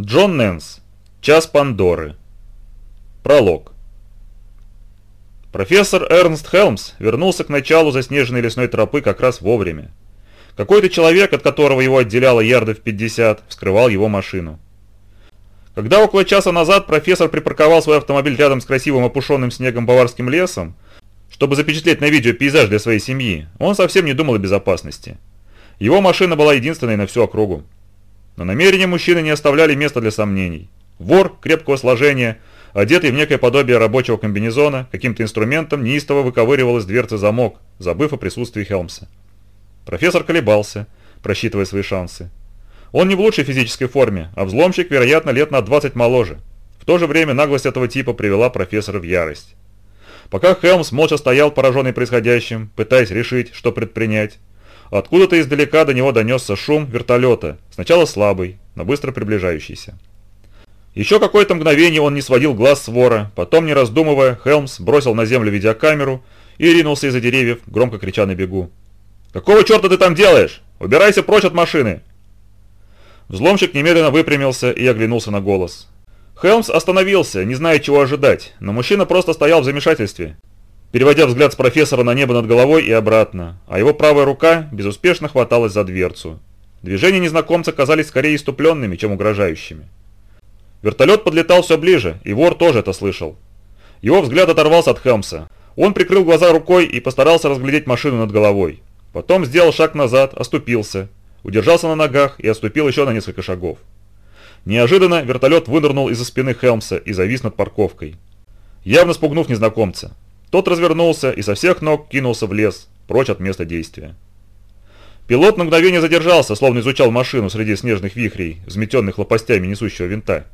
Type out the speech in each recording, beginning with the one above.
Джон Нэнс. Час Пандоры. Пролог. Профессор Эрнст Хелмс вернулся к началу заснеженной лесной тропы как раз вовремя. Какой-то человек, от которого его отделяло ярдов 50, вскрывал его машину. Когда около часа назад профессор припарковал свой автомобиль рядом с красивым опушенным снегом баварским лесом, чтобы запечатлеть на видео пейзаж для своей семьи, он совсем не думал о безопасности. Его машина была единственной на всю округу. Но намерения мужчины не оставляли места для сомнений. Вор крепкого сложения, одетый в некое подобие рабочего комбинезона, каким-то инструментом неистово выковыривал из дверцы замок, забыв о присутствии Хелмса. Профессор колебался, просчитывая свои шансы. Он не в лучшей физической форме, а взломщик, вероятно, лет на 20 моложе. В то же время наглость этого типа привела профессора в ярость. Пока Хелмс молча стоял пораженный происходящим, пытаясь решить, что предпринять, Откуда-то издалека до него донесся шум вертолета, сначала слабый, но быстро приближающийся. Еще какое-то мгновение он не сводил глаз с вора, потом, не раздумывая, Хелмс бросил на землю видеокамеру и ринулся из-за деревьев, громко крича на бегу. «Какого черта ты там делаешь? Убирайся прочь от машины!» Взломщик немедленно выпрямился и оглянулся на голос. Хелмс остановился, не зная, чего ожидать, но мужчина просто стоял в замешательстве, переводя взгляд с профессора на небо над головой и обратно, а его правая рука безуспешно хваталась за дверцу. Движения незнакомца казались скорее иступленными, чем угрожающими. Вертолет подлетал все ближе, и вор тоже это слышал. Его взгляд оторвался от Хелмса. Он прикрыл глаза рукой и постарался разглядеть машину над головой. Потом сделал шаг назад, оступился, удержался на ногах и отступил еще на несколько шагов. Неожиданно вертолет вынырнул из-за спины Хелмса и завис над парковкой. Явно спугнув незнакомца. Тот развернулся и со всех ног кинулся в лес, прочь от места действия. Пилот на мгновение задержался, словно изучал машину среди снежных вихрей, взметенных лопастями несущего винта.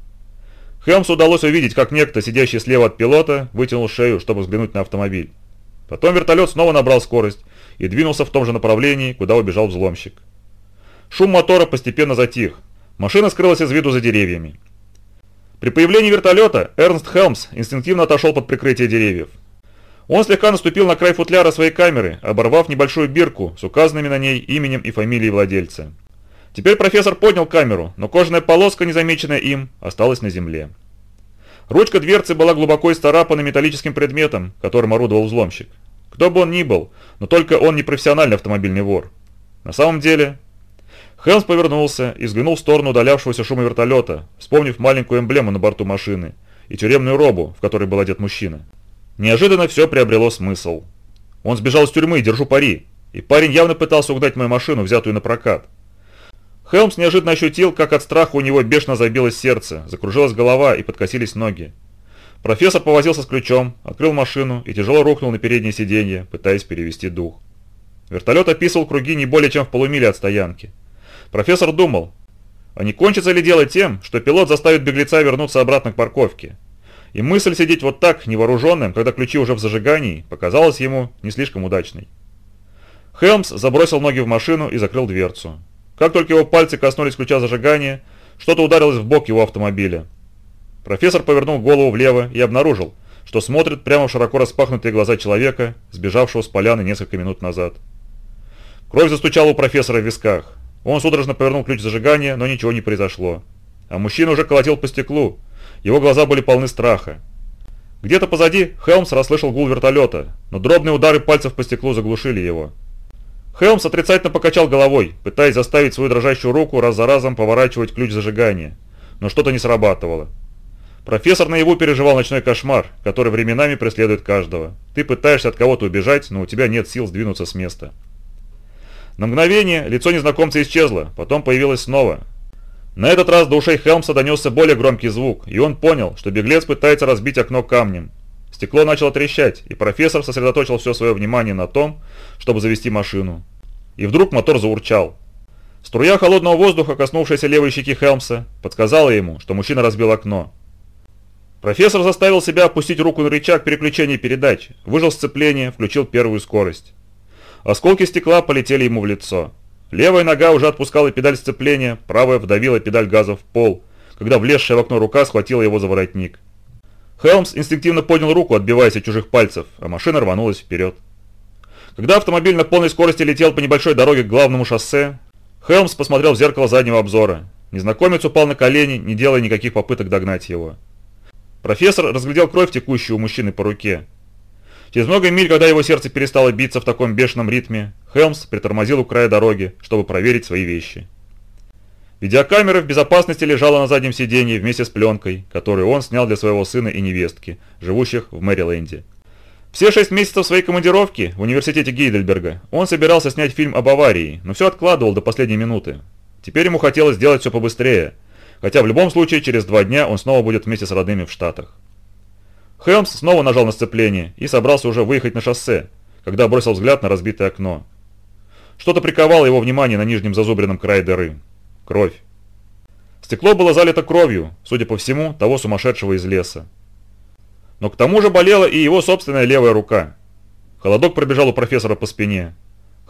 Хелмсу удалось увидеть, как некто, сидящий слева от пилота, вытянул шею, чтобы взглянуть на автомобиль. Потом вертолет снова набрал скорость и двинулся в том же направлении, куда убежал взломщик. Шум мотора постепенно затих. Машина скрылась из виду за деревьями. При появлении вертолета Эрнст Хелмс инстинктивно отошел под прикрытие деревьев. Он слегка наступил на край футляра своей камеры, оборвав небольшую бирку с указанными на ней именем и фамилией владельца. Теперь профессор поднял камеру, но кожаная полоска, незамеченная им, осталась на земле. Ручка дверцы была глубоко исцарапана металлическим предметом, которым орудовал взломщик. Кто бы он ни был, но только он не профессиональный автомобильный вор. На самом деле... Хелмс повернулся и взглянул в сторону удалявшегося шума вертолета, вспомнив маленькую эмблему на борту машины и тюремную робу, в которой был одет мужчина. Неожиданно все приобрело смысл. Он сбежал из тюрьмы, держу пари, и парень явно пытался угнать мою машину, взятую на прокат. Хелмс неожиданно ощутил, как от страха у него бешено забилось сердце, закружилась голова и подкосились ноги. Профессор повозился с ключом, открыл машину и тяжело рухнул на переднее сиденье, пытаясь перевести дух. Вертолет описывал круги не более чем в полумиле от стоянки. Профессор думал, а не кончится ли дело тем, что пилот заставит беглеца вернуться обратно к парковке, и мысль сидеть вот так, невооруженным, когда ключи уже в зажигании, показалась ему не слишком удачной. Хелмс забросил ноги в машину и закрыл дверцу. Как только его пальцы коснулись ключа зажигания, что-то ударилось в бок его автомобиля. Профессор повернул голову влево и обнаружил, что смотрит прямо в широко распахнутые глаза человека, сбежавшего с поляны несколько минут назад. Кровь застучала у профессора в висках. Он судорожно повернул ключ зажигания, но ничего не произошло. А мужчина уже колотил по стеклу, его глаза были полны страха. Где-то позади Хелмс расслышал гул вертолета, но дробные удары пальцев по стеклу заглушили его. Хелмс отрицательно покачал головой, пытаясь заставить свою дрожащую руку раз за разом поворачивать ключ зажигания, но что-то не срабатывало. Профессор наяву переживал ночной кошмар, который временами преследует каждого. Ты пытаешься от кого-то убежать, но у тебя нет сил сдвинуться с места. На мгновение лицо незнакомца исчезло, потом появилось снова, на этот раз до ушей Хелмса донесся более громкий звук, и он понял, что беглец пытается разбить окно камнем. Стекло начало трещать, и профессор сосредоточил все свое внимание на том, чтобы завести машину. И вдруг мотор заурчал. Струя холодного воздуха, коснувшаяся левой щеки Хелмса, подсказала ему, что мужчина разбил окно. Профессор заставил себя опустить руку на рычаг переключения передач, выжил сцепление, включил первую скорость. Осколки стекла полетели ему в лицо. Левая нога уже отпускала педаль сцепления, правая вдавила педаль газа в пол, когда влезшая в окно рука схватила его за воротник. Хелмс инстинктивно поднял руку, отбиваясь от чужих пальцев, а машина рванулась вперед. Когда автомобиль на полной скорости летел по небольшой дороге к главному шоссе, Хелмс посмотрел в зеркало заднего обзора. Незнакомец упал на колени, не делая никаких попыток догнать его. Профессор разглядел кровь, текущую у мужчины по руке. Через много миль, когда его сердце перестало биться в таком бешеном ритме, Хелмс притормозил у края дороги, чтобы проверить свои вещи. Видеокамера в безопасности лежала на заднем сиденье вместе с пленкой, которую он снял для своего сына и невестки, живущих в Мэриленде. Все шесть месяцев своей командировки в университете Гейдельберга он собирался снять фильм об аварии, но все откладывал до последней минуты. Теперь ему хотелось сделать все побыстрее, хотя в любом случае через два дня он снова будет вместе с родными в Штатах. Хелмс снова нажал на сцепление и собрался уже выехать на шоссе, когда бросил взгляд на разбитое окно. Что-то приковало его внимание на нижнем зазубренном крае дыры. Кровь. Стекло было залито кровью, судя по всему, того сумасшедшего из леса. Но к тому же болела и его собственная левая рука. Холодок пробежал у профессора по спине.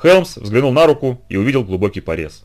Хелмс взглянул на руку и увидел глубокий порез.